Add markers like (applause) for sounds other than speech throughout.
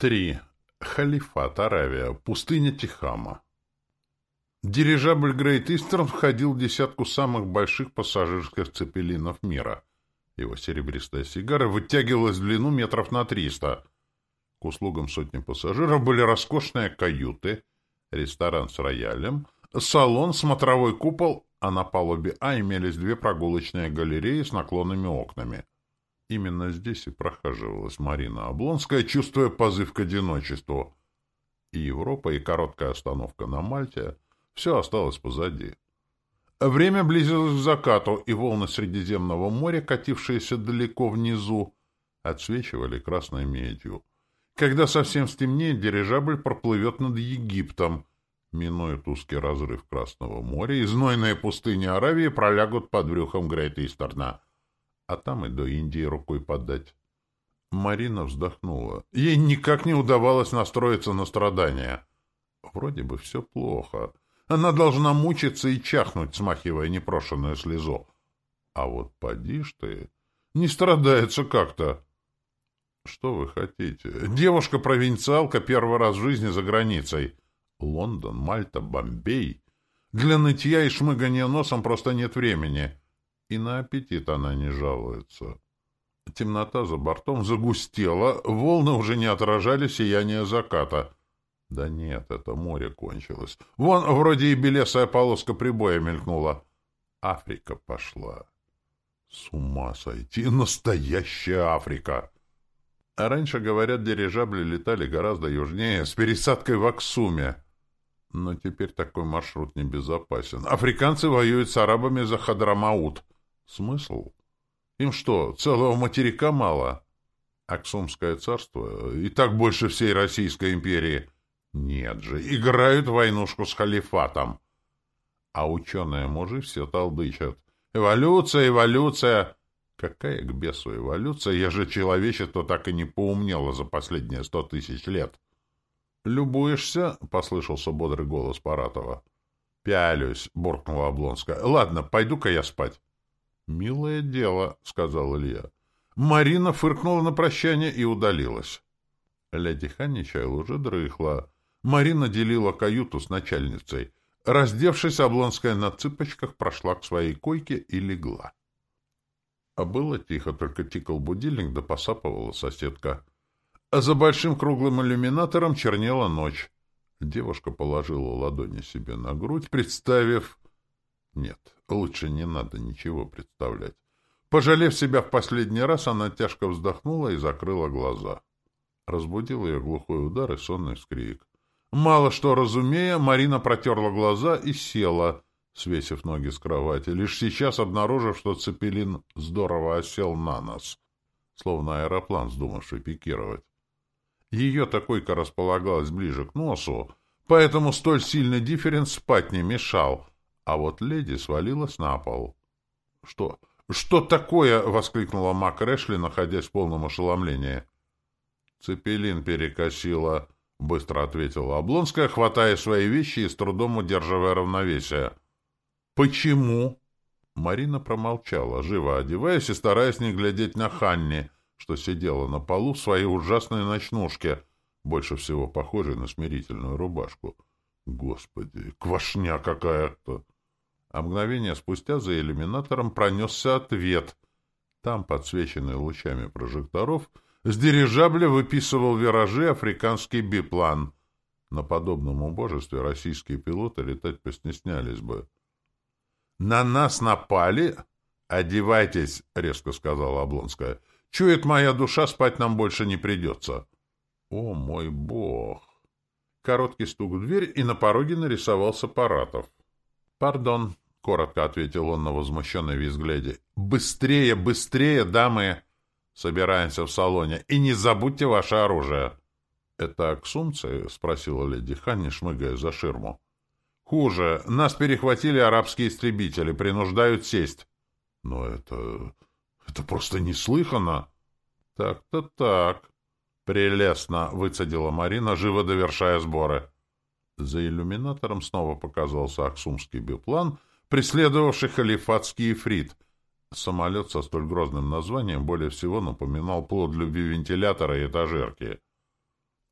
3. Халифат, Аравия. Пустыня Тихама. Дирижабль Грейт Истерн входил в десятку самых больших пассажирских цепелинов мира. Его серебристая сигара вытягивалась в длину метров на триста. К услугам сотни пассажиров были роскошные каюты, ресторан с роялем, салон, смотровой купол, а на палубе А имелись две прогулочные галереи с наклонными окнами. Именно здесь и прохаживалась Марина Облонская, чувствуя позыв к одиночеству. И Европа, и короткая остановка на Мальте — все осталось позади. Время близилось к закату, и волны Средиземного моря, катившиеся далеко внизу, отсвечивали красной медью. Когда совсем стемнеет, дирижабль проплывет над Египтом, минует узкий разрыв Красного моря, и знойные пустыни Аравии пролягут под брюхом Грейт-Истерна, а там и до Индии рукой подать. Марина вздохнула. Ей никак не удавалось настроиться на страдания. Вроде бы все плохо. Она должна мучиться и чахнуть, смахивая непрошенную слезу. А вот поди ж ты, не страдается как-то. Что вы хотите? Девушка-провинциалка первый раз в жизни за границей. Лондон, Мальта, Бомбей. Для нытья и шмыгания носом просто нет времени. И на аппетит она не жалуется. Темнота за бортом загустела, волны уже не отражали сияние заката. Да нет, это море кончилось. Вон, вроде и белесая полоска прибоя мелькнула. Африка пошла. С ума сойти! Настоящая Африка! А раньше, говорят, дирижабли летали гораздо южнее, с пересадкой в Аксуме. Но теперь такой маршрут небезопасен. Африканцы воюют с арабами за Хадрамаут. Смысл? Им что, целого материка мало? Аксумское царство и так больше всей Российской империи. Нет же, играют войнушку с халифатом. А ученые-мужи все толдычат. Эволюция, эволюция. Какая к бесу эволюция, ежели человечество так и не поумнело за последние сто тысяч лет? «Любуешься?» — послышался бодрый голос Паратова. «Пялюсь», — буркнула Облонская. «Ладно, пойду-ка я спать». «Милое дело», — сказал Илья. Марина фыркнула на прощание и удалилась. Леди Ханничайл уже дрыхла. Марина делила каюту с начальницей. Раздевшись, Облонская на цыпочках прошла к своей койке и легла. А было тихо, только тикал будильник, да посапывала соседка. А за большим круглым иллюминатором чернела ночь. Девушка положила ладони себе на грудь, представив... Нет, лучше не надо ничего представлять. Пожалев себя в последний раз, она тяжко вздохнула и закрыла глаза. Разбудил ее глухой удар и сонный вскрик. Мало что разумея, Марина протерла глаза и села — свесив ноги с кровати, лишь сейчас обнаружив, что Цепелин здорово осел на нос, словно аэроплан, вздумавший пикировать. Ее такойка располагалась ближе к носу, поэтому столь сильный дифференс спать не мешал, а вот леди свалилась на пол. — Что? Что такое? — воскликнула Мак Рэшли, находясь в полном ошеломлении. — Цепелин перекосила, — быстро ответила Облонская, хватая свои вещи и с трудом удерживая равновесие. «Почему?» Марина промолчала, живо одеваясь и стараясь не глядеть на Ханни, что сидела на полу в своей ужасной ночнушке, больше всего похожей на смирительную рубашку. Господи, квашня какая-то! А мгновение спустя за иллюминатором пронесся ответ. Там, подсвеченный лучами прожекторов, с дирижабля выписывал виражи африканский биплан. На подобном убожестве российские пилоты летать постеснялись бы. «На нас напали?» «Одевайтесь», — резко сказала Облонская. «Чует моя душа, спать нам больше не придется». «О, мой бог!» Короткий стук в дверь, и на пороге нарисовался Паратов. «Пардон», — коротко ответил он на возмущенной визгляде. «Быстрее, быстрее, дамы! Собираемся в салоне, и не забудьте ваше оружие!» «Это аксумцы?» — спросила леди Ханни, шмыгая за ширму. Хуже. Нас перехватили арабские истребители, принуждают сесть. Но это... это просто неслыханно. Так-то так. Прелестно, выцедила Марина, живо довершая сборы. За иллюминатором снова показался Аксумский биплан, преследовавший халифатский эфрит. Самолет со столь грозным названием более всего напоминал плод любви вентилятора и этажерки.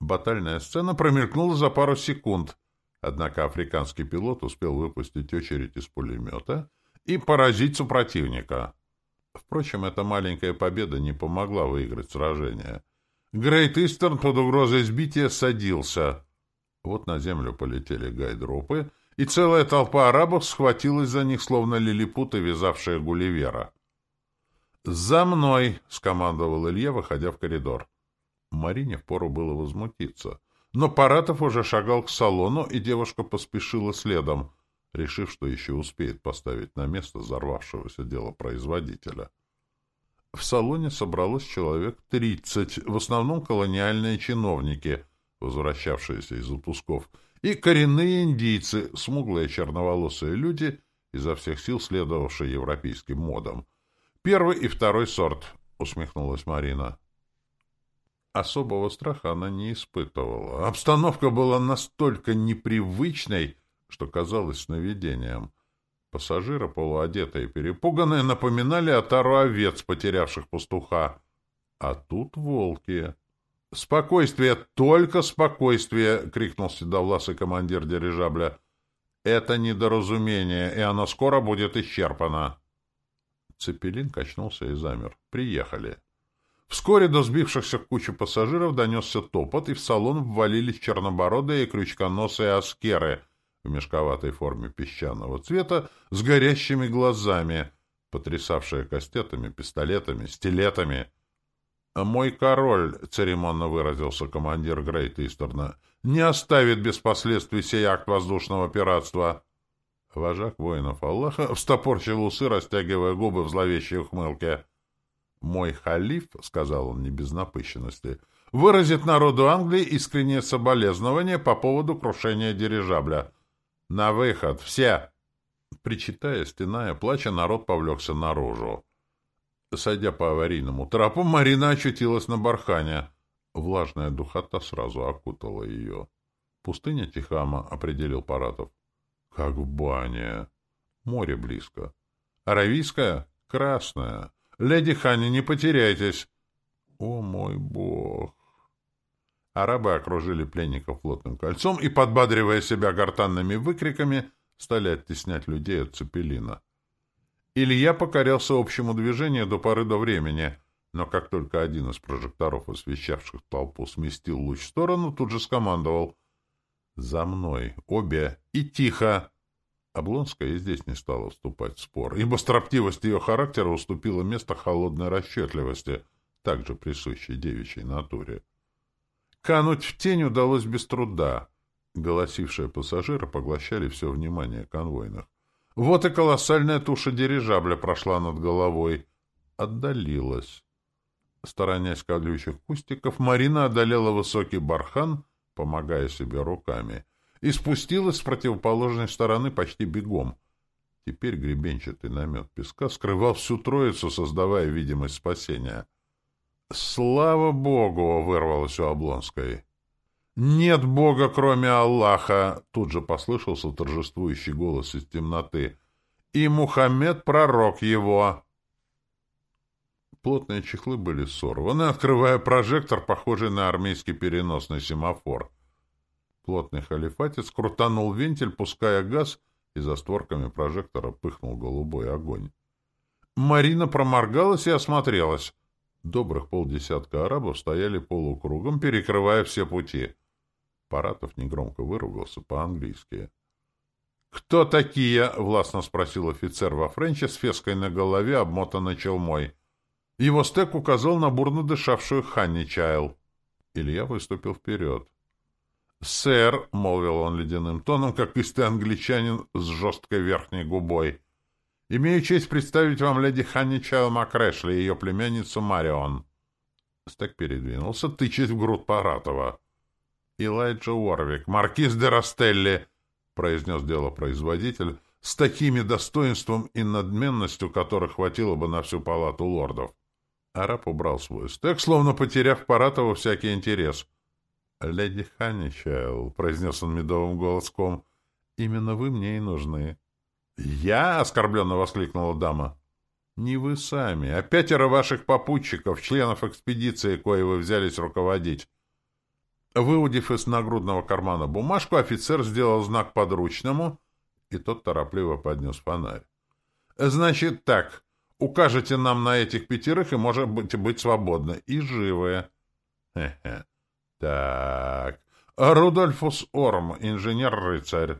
Батальная сцена промелькнула за пару секунд, однако африканский пилот успел выпустить очередь из пулемета и поразить супротивника. Впрочем, эта маленькая победа не помогла выиграть сражение. Грейт Истерн под угрозой сбития садился. Вот на землю полетели гайдропы, и целая толпа арабов схватилась за них, словно лилипуты, вязавшие Гулливера. «За мной!» — скомандовал Илья, выходя в коридор. Марине впору было возмутиться. Но Паратов уже шагал к салону, и девушка поспешила следом, решив, что еще успеет поставить на место взорвавшегося дела производителя. В салоне собралось человек тридцать, в основном колониальные чиновники, возвращавшиеся из отпусков, и коренные индийцы, смуглые черноволосые люди, изо всех сил следовавшие европейским модам. «Первый и второй сорт», — усмехнулась Марина. Особого страха она не испытывала. Обстановка была настолько непривычной, что казалось сновидением. Пассажиры, полуодетые и перепуганные, напоминали отару овец, потерявших пастуха. А тут волки. «Спокойствие, только спокойствие!» — крикнул седовласый командир дирижабля. «Это недоразумение, и оно скоро будет исчерпано». Цепелин качнулся и замер. «Приехали». Вскоре до сбившихся в кучу пассажиров донесся топот, и в салон ввалились чернобородые и крючконосые аскеры в мешковатой форме песчаного цвета с горящими глазами, потрясавшие кастетами, пистолетами, стилетами. «Мой король», — церемонно выразился командир Грейт Истерна, — «не оставит без последствий сей акт воздушного пиратства». Вожак воинов Аллаха (laughs) встопорчил усы, растягивая губы в зловещей ухмылке. «Мой халиф», — сказал он не без напыщенности, — «выразит народу Англии искреннее соболезнование по поводу крушения дирижабля. На выход! Все!» Причитая, стеная, плача, народ повлекся наружу. Сойдя по аварийному трапу, Марина очутилась на бархане. Влажная духота сразу окутала ее. «Пустыня Тихама», — определил Паратов. «Как в бане. Море близко. Аравийская — красная. Леди Ханни, не потеряйтесь!» «О мой бог!» Арабы окружили пленников плотным кольцом и, подбадривая себя гортанными выкриками, стали оттеснять людей от цепелина. Илья покорялся общему движению до поры до времени, но как только один из прожекторов, освещавших толпу, сместил луч в сторону, тут же скомандовал «За мной! Обе! И тихо!» Облонская и здесь не стала вступать в спор, ибо строптивость ее характера уступила место холодной расчетливости, также присущей девичьей натуре. Кануть в тень удалось без труда. Голосившие пассажиры поглощали все внимание конвойных. Вот и колоссальная туша дирижабля прошла над головой. Отдалилась. Сторонясь колючих кустиков, Марина одолела высокий бархан, помогая себе руками — и спустилась с противоположной стороны почти бегом. Теперь гребенчатый намет песка скрывал всю троицу, создавая видимость спасения. «Слава Богу!» — вырвалось у Облонской. «Нет Бога, кроме Аллаха!» — тут же послышался торжествующий голос из темноты. «И Мухаммед — пророк его!» Плотные чехлы были сорваны, открывая прожектор, похожий на армейский переносный семафор. Плотный халифатец крутанул вентиль, пуская газ, и за створками прожектора пыхнул голубой огонь. Марина проморгалась и осмотрелась. Добрых полдесятка арабов стояли полукругом, перекрывая все пути. Паратов негромко выругался по-английски. «Кто такие?» — властно спросил офицер во френче с феской на голове, обмотанной челмой. Его стек указал на бурно дышавшую Ханни Чайл. Илья выступил вперед. «Сэр», — молвил он ледяным тоном, как истый англичанин с жесткой верхней губой, — «имею честь представить вам леди Ханни Чайл Макрэшли и ее племянницу Марион». Стек передвинулся, тычась в грудь Паратова. «Илайджа Уорвик, маркиз де Растелли», — произнес делопроизводитель, с такими достоинством и надменностью, которых хватило бы на всю палату лордов. Араб убрал свой стек, словно потеряв Паратова всякий интерес —— Леди Ханничайл, — произнес он медовым голоском, — именно вы мне и нужны. — Я? — оскорбленно воскликнула дама. — Не вы сами, а пятеро ваших попутчиков, членов экспедиции, кое вы взялись руководить. — Выудив из нагрудного кармана бумажку, офицер сделал знак подручному, и тот торопливо поднес фонарь. «Значит так, укажете нам на этих пятерых, и можете быть свободны. И живы». «Хе-хе. Так. Рудольфус Орм, инженер-рыцарь.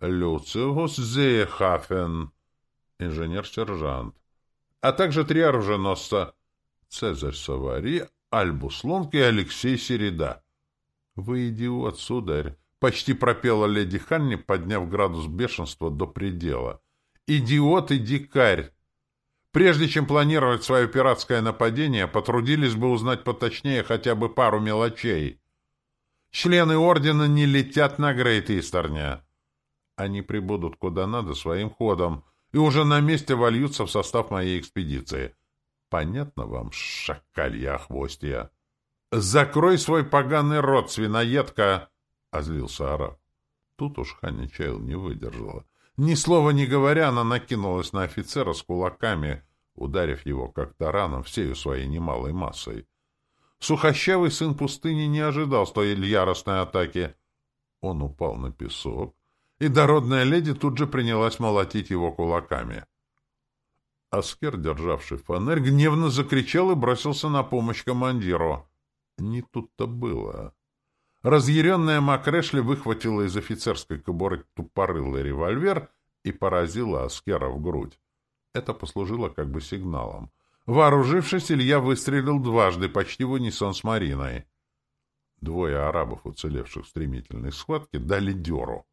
Люциус Зейхафен, инженер-сержант. А также три оруженосца. Цезарь Савари, Альбус Лонг и Алексей Середа. — Вы идиот, сударь! — почти пропела леди Ханни, подняв градус бешенства до предела. — Идиот и дикарь! Прежде чем планировать свое пиратское нападение, потрудились бы узнать поточнее хотя бы пару мелочей. Члены Ордена не летят на Грейт-Истерня. Они прибудут куда надо своим ходом и уже на месте вольются в состав моей экспедиции. Понятно вам, шакалья хвостья? «Закрой свой поганый рот, свиноедка!» — озлился араб. Тут уж Ханя Чайл не выдержала. Ни слова не говоря, она накинулась на офицера с кулаками, ударив его как тараном всею своей немалой массой. Сухощавый сын пустыни не ожидал столь яростной атаки. Он упал на песок, и дородная леди тут же принялась молотить его кулаками. Аскер, державший фонарь, гневно закричал и бросился на помощь командиру. Не тут-то было. Разъяренная Макрешли выхватила из офицерской кобуры тупорылый револьвер и поразила Аскера в грудь. Это послужило как бы сигналом. Вооружившись, Илья выстрелил дважды, почти в унисон с Мариной. Двое арабов, уцелевших в стремительной схватке, дали дёру.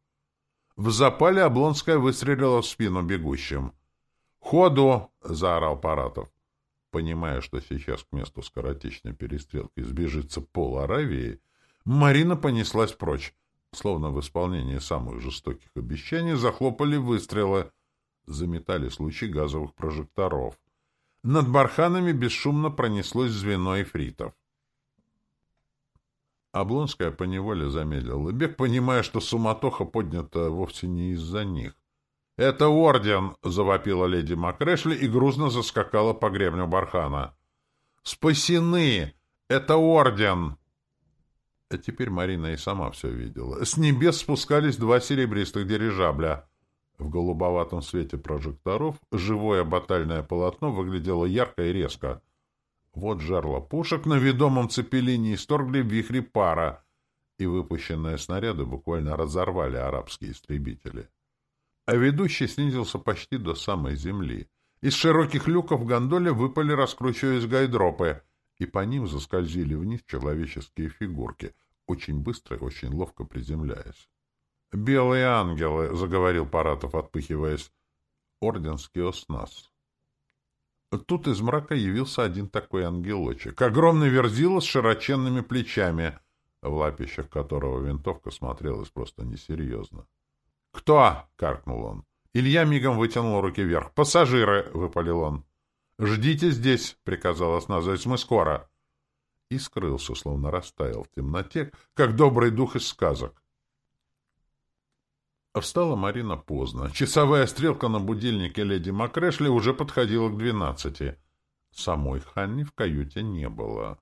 В запале Облонская выстрелила в спину бегущим. «Ходу!» — заорал Паратов. Понимая, что сейчас к месту скоротечной перестрелки сбежится пол Аравии, Марина понеслась прочь. Словно в исполнении самых жестоких обещаний захлопали выстрелы, заметали лучи газовых прожекторов. Над барханами бесшумно пронеслось звено эфритов. Облонская поневоле замедлила бег, понимая, что суматоха поднята вовсе не из-за них. «Это орден!» — завопила леди Макрешли и грузно заскакала по гребню бархана. «Спасены! Это орден!» А теперь Марина и сама все видела. С небес спускались два серебристых дирижабля. В голубоватом свете прожекторов живое батальное полотно выглядело ярко и резко. Вот жерло пушек на ведомом цепелине исторгли вихри пара, и выпущенные снаряды буквально разорвали арабские истребители а ведущий снизился почти до самой земли. Из широких люков гондоле выпали, раскручиваясь гайдропы, и по ним заскользили вниз человеческие фигурки, очень быстро и очень ловко приземляясь. «Белые ангелы», — заговорил Паратов, отпыхиваясь, — «орденский оснас». Тут из мрака явился один такой ангелочек, огромный верзила с широченными плечами, в лапищах которого винтовка смотрелась просто несерьезно. «Кто?» — каркнул он. Илья мигом вытянул руки вверх. «Пассажиры!» — выпалил он. «Ждите здесь!» — приказал осназовец. «Мы скоро!» И скрылся, словно растаял в темноте, как добрый дух из сказок. Встала Марина поздно. Часовая стрелка на будильнике леди Макрешли уже подходила к двенадцати. Самой Ханни в каюте не было.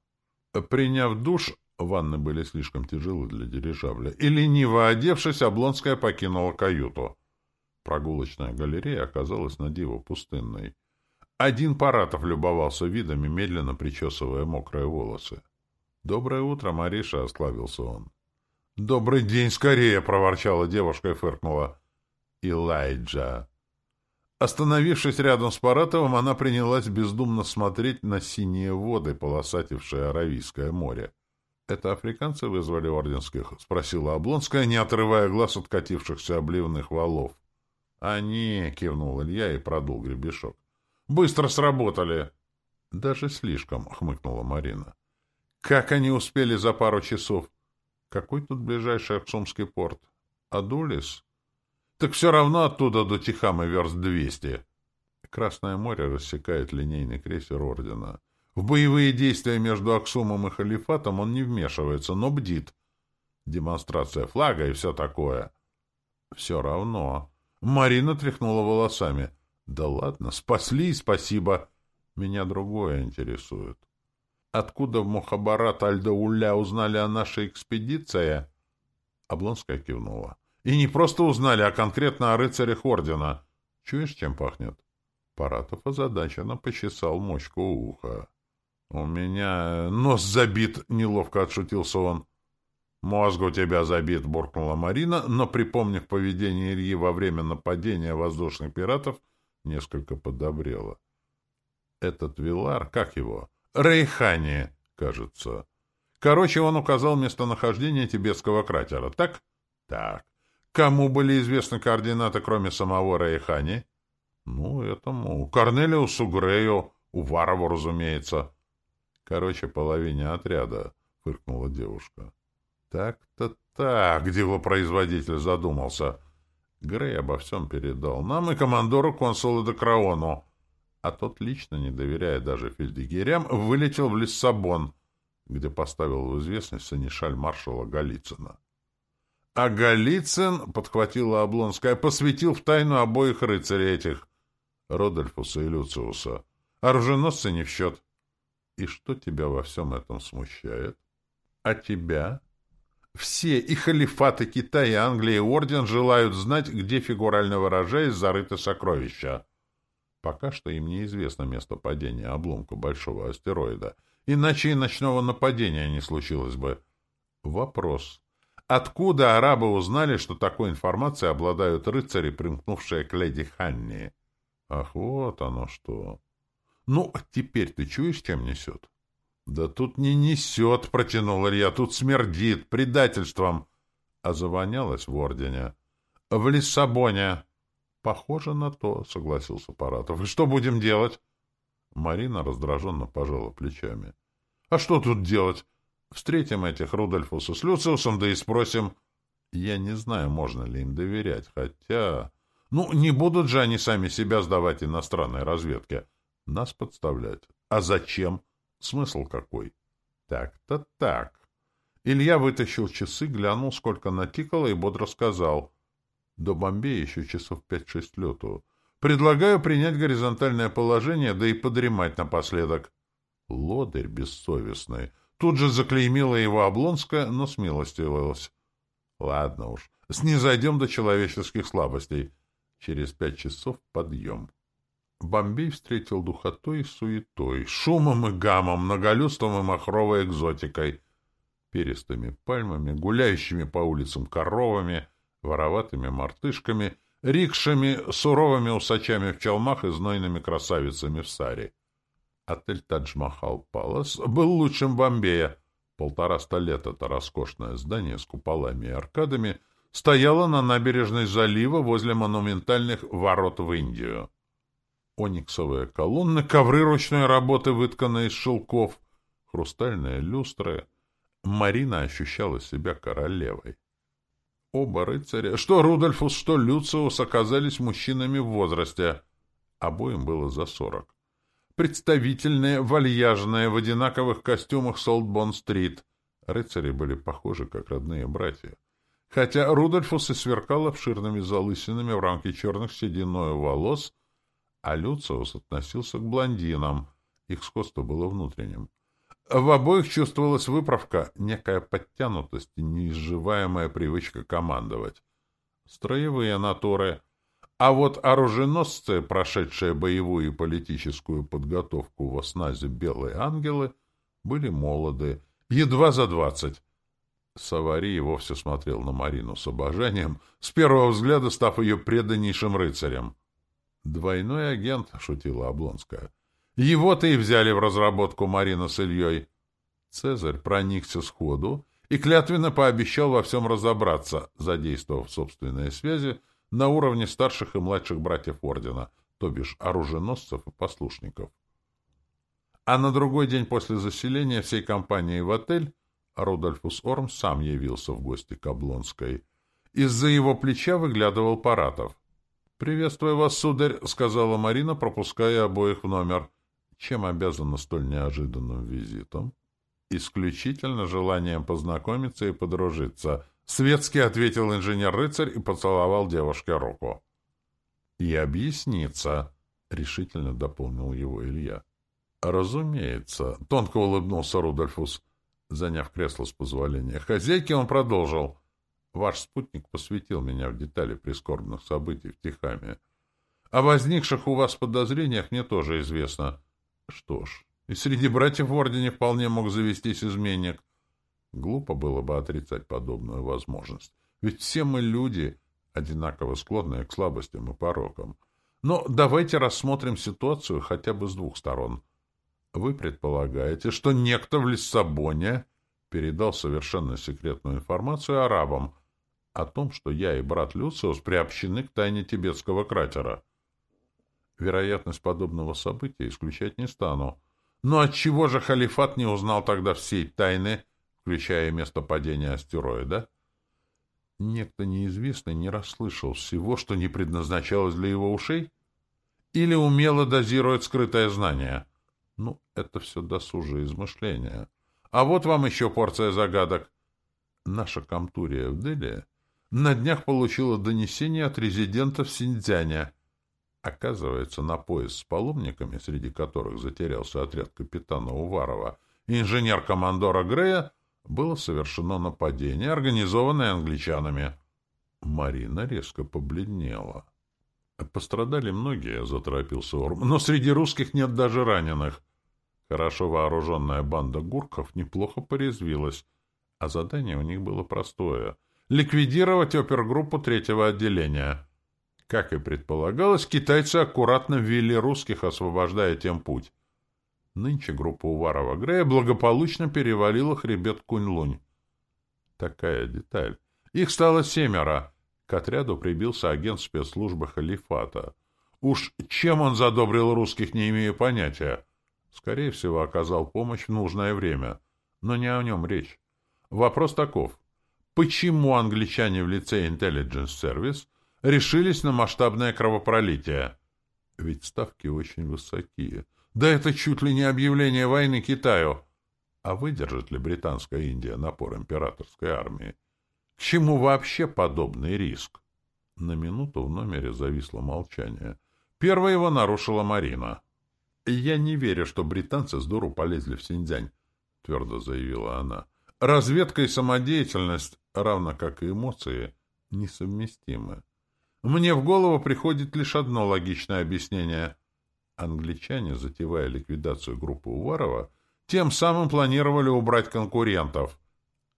Приняв душ, Ванны были слишком тяжелы для дирижабля, и, лениво одевшись, Облонская покинула каюту. Прогулочная галерея оказалась на диво пустынной. Один Паратов любовался видами, медленно причесывая мокрые волосы. — Доброе утро, Мариша! — осклавился он. — Добрый день, скорее! — проворчала девушка и фыркнула. — Илайджа! Остановившись рядом с Паратовым, она принялась бездумно смотреть на синие воды, полосатившие Аравийское море. «Это африканцы вызвали орденских?» — спросила Облонская, не отрывая глаз от катившихся обливных валов. «Они!» — кивнул Илья и продул гребешок. «Быстро сработали!» «Даже слишком!» — хмыкнула Марина. «Как они успели за пару часов? Какой тут ближайший Аксумский порт? Адулис?» «Так все равно оттуда до Тихамы верст двести!» Красное море рассекает линейный крейсер Ордена. В боевые действия между Аксумом и Халифатом он не вмешивается, но бдит. Демонстрация флага и все такое. Все равно. Марина тряхнула волосами. Да ладно, спасли и спасибо. Меня другое интересует. Откуда в Мухабарат Альдауля узнали о нашей экспедиции? Облонская кивнула. И не просто узнали, а конкретно о рыцарях ордена. Чуешь, чем пахнет? Паратов озадаченно почесал мочку уха. — У меня нос забит, — неловко отшутился он. — Мозг у тебя забит, — буркнула Марина, но, припомнив поведение Ильи во время нападения воздушных пиратов, несколько подобрела. — Этот Вилар, как его? — Рейхани, кажется. Короче, он указал местонахождение тибетского кратера, так? — Так. Кому были известны координаты, кроме самого Рейхани? — Ну, этому. Корнелиусу Грею, Уварову, разумеется. — Короче, половине отряда, — фыркнула девушка. — Так-то так, — делопроизводитель задумался. Грей обо всем передал нам и командору консула Декраону. А тот, лично не доверяя даже фельдъегерям, вылетел в Лиссабон, где поставил в известность санишаль маршала Голицына. А Голицын, — подхватила Облонская, — посвятил в тайну обоих рыцарей этих, Родольфуса и Люциуса. Оруженосцы не в счет. И что тебя во всем этом смущает? А тебя? Все, и халифаты Китая, и Англия, и Орден желают знать, где, фигурально выражаясь, зарыты сокровища. Пока что им неизвестно место падения обломка большого астероида, иначе и ночного нападения не случилось бы. Вопрос. Откуда арабы узнали, что такой информацией обладают рыцари, примкнувшие к леди Ханни? Ах, вот оно что. Ну, теперь ты чуешь, чем несет? Да тут не несет, протянул Илья, тут смердит, предательством. А завонялось в Ордене. В Лиссабоне. Похоже на то, согласился Паратов. И что будем делать? Марина раздраженно пожала плечами. А что тут делать? Встретим этих Рудольфуса с Люциусом, да и спросим... Я не знаю, можно ли им доверять, хотя... Ну, не будут же они сами себя сдавать иностранной разведке. Нас подставлять. А зачем? Смысл какой? Так-то так. Илья вытащил часы, глянул, сколько натикало, и бодро сказал. До Бомбея еще часов пять-шесть лету. Предлагаю принять горизонтальное положение, да и подремать напоследок. Лодырь бессовестный. Тут же заклеймила его Облонская, но смилостивилась. Ладно уж, снизойдем до человеческих слабостей. Через пять часов подъем. Бомбей встретил духотой и суетой, шумом и гамом, многолюдством и махровой экзотикой, перистыми пальмами, гуляющими по улицам коровами, вороватыми мартышками, рикшами, суровыми усачами в челмах и знойными красавицами в саре. Отель «Тадж-Махал Палас» был лучшим Бомбея. Полтораста лет это роскошное здание с куполами и аркадами стояло на набережной залива возле монументальных ворот в Индию. Ониксовые колонны, ковры ручной работы, вытканные из шелков, хрустальные люстры. Марина ощущала себя королевой. Оба рыцаря, что Рудольфус, что Люциус, оказались мужчинами в возрасте. Обоим было за сорок представительные, вальяжные, в одинаковых костюмах Солтбон-стрит. Рыцари были похожи, как родные братья. Хотя Рудольфус и сверкал обширными залысинами в рамке черных сединою волос, а Люциус относился к блондинам, их сходство было внутренним. В обоих чувствовалась выправка, некая подтянутость и неизживаемая привычка командовать. Строевые натуры — а вот оруженосцы, прошедшие боевую и политическую подготовку в осназе «Белые ангелы», были молоды, едва за двадцать. Савари вовсе смотрел на Марину с обожанием, с первого взгляда став ее преданнейшим рыцарем. «Двойной агент», — шутила Облонская. «Его-то и взяли в разработку Марина с Ильей». Цезарь проникся сходу и клятвенно пообещал во всем разобраться, задействовав собственные связи на уровне старших и младших братьев ордена, то бишь оруженосцев и послушников. А на другой день после заселения всей компании в отель Рудольфус Орм сам явился в гости к Облонской. Из-за его плеча выглядывал Паратов. «Приветствую вас, сударь», — сказала Марина, пропуская обоих в номер. «Чем обязана столь неожиданным визитом?» «Исключительно желанием познакомиться и подружиться», Светски ответил инженер-рыцарь и поцеловал девушке руку. — И объясниться, — решительно дополнил его Илья. Разумеется, — тонко улыбнулся Рудольфус, заняв кресло с позволения. Хозяйки он продолжил. Ваш спутник посвятил меня в детали прискорбных событий в Тихаме. О возникших у вас подозрениях мне тоже известно. Что ж, и среди братьев в Ордене вполне мог завестись изменник. Глупо было бы отрицать подобную возможность. Ведь все мы люди, одинаково склонные к слабостям и порокам. Но давайте рассмотрим ситуацию хотя бы с двух сторон. Вы предполагаете, что некто в Лиссабоне передал совершенно секретную информацию арабам о том, что я и брат Люциус приобщены к тайне тибетского кратера. Вероятность подобного события исключать не стану. Но отчего же халифат не узнал тогда всей тайны, включая место падения астероида? Некто неизвестный не расслышал всего, что не предназначалось для его ушей? Или умело дозирует скрытое знание? Ну, это все досужие измышления. А вот вам еще порция загадок. Наша комтурия в Дели на днях получила донесение от резидента в Синьцзяне — Оказывается, на поезд с паломниками, среди которых затерялся отряд капитана Уварова, инженер-командора Грея, было совершено нападение, организованное англичанами. Марина резко побледнела. Пострадали многие, — заторопился Орм, — но среди русских нет даже раненых. Хорошо вооруженная банда гурков неплохо порезвилась, а задание у них было простое — ликвидировать опергруппу третьего отделения — как и предполагалось, китайцы аккуратно ввели русских, освобождая тем путь. Нынче группа Уварова Грея благополучно перевалила хребет Кунь-Лунь. Такая деталь. Их стало семеро. К отряду прибился агент спецслужбы халифата. Уж чем он задобрил русских, не имею понятия. Скорее всего, оказал помощь в нужное время. Но не о нем речь. Вопрос таков. Почему англичане в лице Intelligence Service решились на масштабное кровопролитие. Ведь ставки очень высокие. Да это чуть ли не объявление войны Китаю. А выдержит ли британская Индия напор императорской армии? К чему вообще подобный риск? На минуту в номере зависло молчание. Первой его нарушила Марина. «Я не верю, что британцы с дуру полезли в Синьцзянь», — твердо заявила она. «Разведка и самодеятельность, равно как и эмоции, несовместимы. Мне в голову приходит лишь одно логичное объяснение. Англичане, затевая ликвидацию группы Уварова, тем самым планировали убрать конкурентов.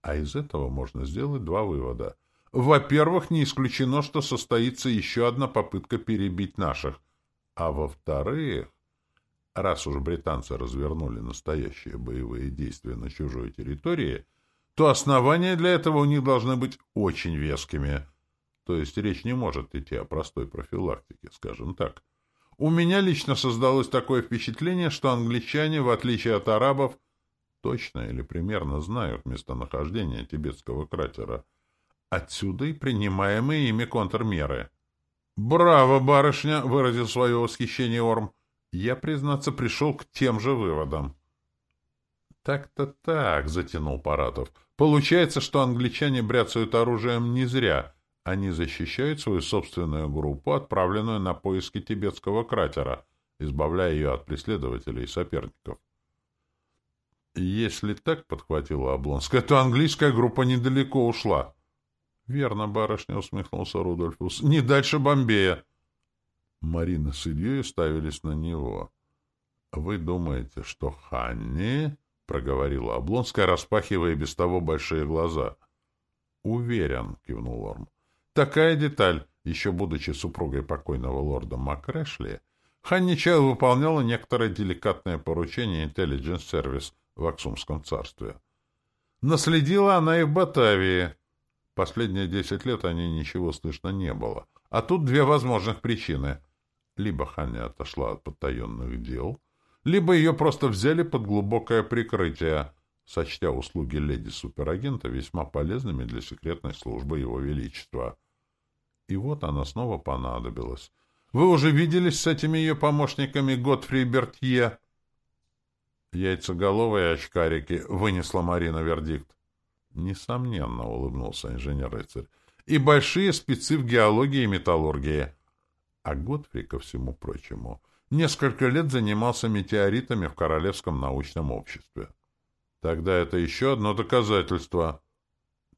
А из этого можно сделать два вывода. Во-первых, не исключено, что состоится еще одна попытка перебить наших. А во-вторых, раз уж британцы развернули настоящие боевые действия на чужой территории, то основания для этого у них должны быть очень вескими — то есть речь не может идти о простой профилактике, скажем так. У меня лично создалось такое впечатление, что англичане, в отличие от арабов, точно или примерно знают местонахождение тибетского кратера. Отсюда и принимаемые ими контрмеры. «Браво, барышня!» — выразил свое восхищение Орм. «Я, признаться, пришел к тем же выводам». «Так-то так», — затянул Паратов. «Получается, что англичане бряцают оружием не зря» Они защищают свою собственную группу, отправленную на поиски тибетского кратера, избавляя ее от преследователей и соперников. «Если так, — подхватила Облонская, — то английская группа недалеко ушла». «Верно, барышня», — усмехнулся Рудольфус, — «не дальше Бомбея». Марина с Ильей ставились на него. «Вы думаете, что Ханни?» — проговорила Облонская, распахивая без того большие глаза. «Уверен», — кивнул Орм. Такая деталь, еще будучи супругой покойного лорда Макрэшли, Ханни Чайл выполняла некоторое деликатное поручение Intelligence Service в Аксумском царстве. Наследила она и в Батавии. Последние десять лет о ней ничего слышно не было. А тут две возможных причины. Либо Ханни отошла от потаенных дел, либо ее просто взяли под глубокое прикрытие, сочтя услуги леди-суперагента весьма полезными для секретной службы Его Величества. И вот она снова понадобилась. Вы уже виделись с этими ее помощниками Готфри Бертье? Яйцеголовые очкарики, вынесла Марина вердикт. Несомненно, улыбнулся инженер-рыцарь. И большие спецы в геологии и металлургии. А Готфри, ко всему прочему, Несколько лет занимался метеоритами в Королевском научном обществе. Тогда это еще одно доказательство.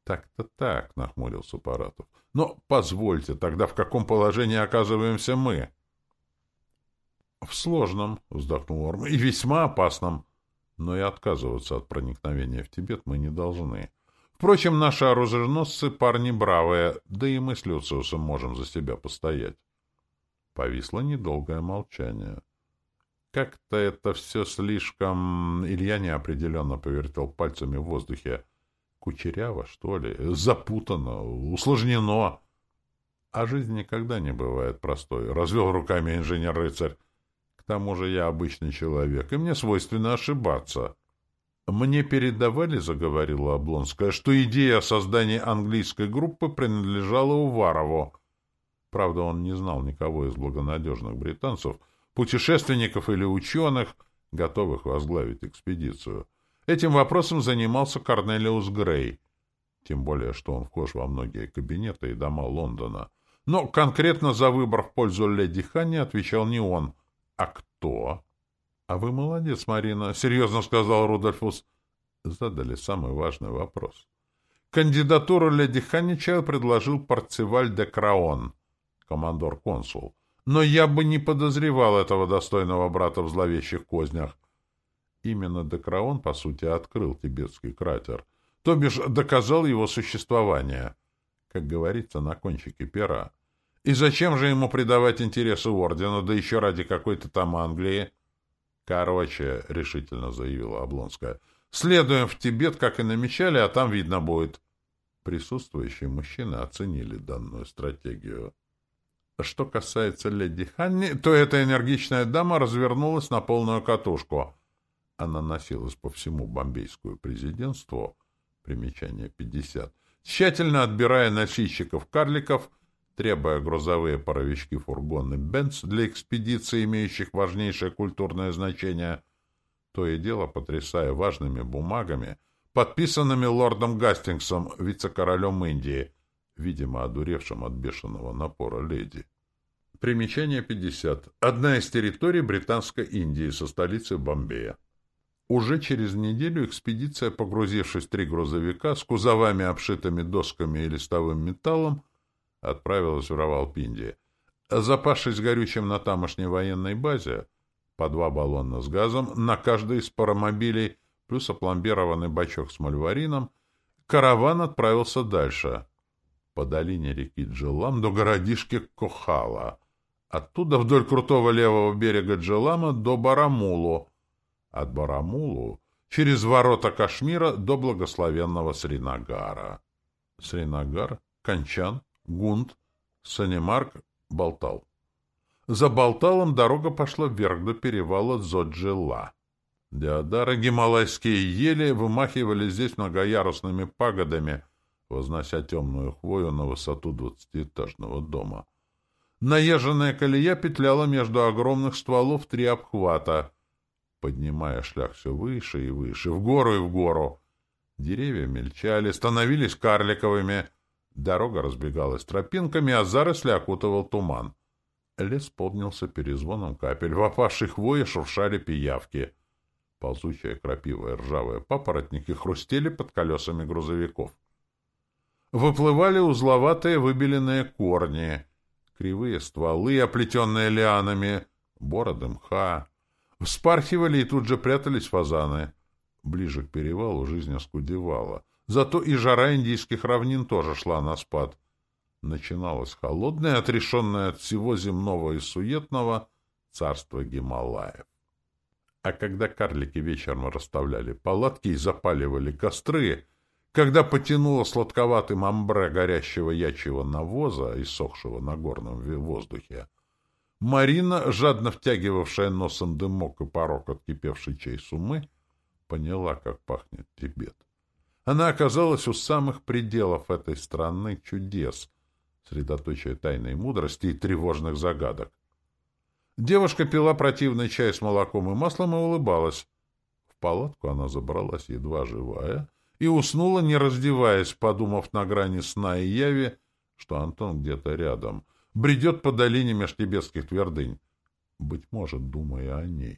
Так-то так, нахмурился Паратов. Но позвольте, тогда в каком положении оказываемся мы? В сложном, вздохнул Орм, и весьма опасном. Но и отказываться от проникновения в Тибет мы не должны. Впрочем, наши оруженосцы парни бравые, да и мы с Люциусом можем за себя постоять. Повисло недолгое молчание. Как-то это все слишком... Илья неопределенно повертел пальцами в воздухе. Кучеряво, что ли? Запутано, усложнено. А жизнь никогда не бывает простой. Развел руками инженер-рыцарь. К тому же я обычный человек, и мне свойственно ошибаться. «Мне передавали, — заговорила Облонская, — что идея о создании английской группы принадлежала Уварову. Правда, он не знал никого из благонадежных британцев, путешественников или ученых, готовых возглавить экспедицию. Этим вопросом занимался Корнелиус Грей, тем более, что он вхож во многие кабинеты и дома Лондона. Но конкретно за выбор в пользу леди Ханни отвечал не он. А кто? — А вы молодец, Марина, — серьезно сказал Рудольфус. Задали самый важный вопрос. Кандидатуру леди Ханнича предложил Парцеваль де Краон — командор-консул. Но я бы не подозревал этого достойного брата в зловещих кознях. Именно Декраон, по сути, открыл тибетский кратер, то бишь доказал его существование, как говорится, на кончике пера. И зачем же ему предавать интересы ордена, да еще ради какой-то там Англии? Короче, — решительно заявила Облонская, — следуем в Тибет, как и намечали, а там видно будет. Присутствующие мужчины оценили данную стратегию. Что касается леди Ханни, то эта энергичная дама развернулась на полную катушку. Она носилась по всему бомбейскую президентству, примечание 50, тщательно отбирая носильщиков-карликов, требуя грузовые паровички-фургоны «Бенц» для экспедиций, имеющих важнейшее культурное значение, то и дело потрясая важными бумагами, подписанными лордом Гастингсом, вице-королем Индии, видимо, одуревшим от бешеного напора леди. Примечание 50. Одна из территорий Британской Индии со столицей Бомбея. Уже через неделю экспедиция, погрузившись в три грузовика с кузовами, обшитыми досками и листовым металлом, отправилась в Равалпинди. Запавшись горючим на тамошней военной базе, по два баллона с газом на каждый из паромобилей, плюс опломбированный бачок с мальварином, караван отправился дальше — по долине реки Джилам до городишки Кохала, оттуда вдоль крутого левого берега Джилама до Барамулу, от Барамулу через ворота Кашмира до благословенного Сринагара. Сринагар, Канчан, Гунд, Санемарк, Балтал. За Балталом дорога пошла вверх до перевала Зоджила. Деодары гималайские ели вымахивали здесь многоярусными пагодами — вознося темную хвою на высоту двадцатиэтажного дома. Наезженная колея петляла между огромных стволов три обхвата, поднимая шлях все выше и выше, в гору и в гору. Деревья мельчали, становились карликовыми. Дорога разбегалась тропинками, а заросли окутывал туман. Лес поднялся перезвоном капель. В опавшей хвое шуршали пиявки. Ползучая крапива и ржавые папоротники хрустели под колесами грузовиков выплывали узловатые выбеленные корни, кривые стволы, оплетенные лианами, бороды мха. Вспархивали и тут же прятались фазаны. Ближе к перевалу жизнь оскудевала. Зато и жара индийских равнин тоже шла на спад. Начиналось холодное, отрешенное от всего земного и суетного царство Гималаев. А когда карлики вечером расставляли палатки и запаливали костры, когда потянуло сладковатым амбре горящего ячьего навоза, иссохшего на горном воздухе, Марина, жадно втягивавшая носом дымок и порог от кипевшей чай сумы, поняла, как пахнет Тибет. Она оказалась у самых пределов этой страны чудес, средоточия тайной мудрости и тревожных загадок. Девушка пила противный чай с молоком и маслом и улыбалась. В палатку она забралась едва живая, и уснула, не раздеваясь, подумав на грани сна и яви, что Антон где-то рядом, бредет по долине межтибетских твердынь. быть может, думая о ней.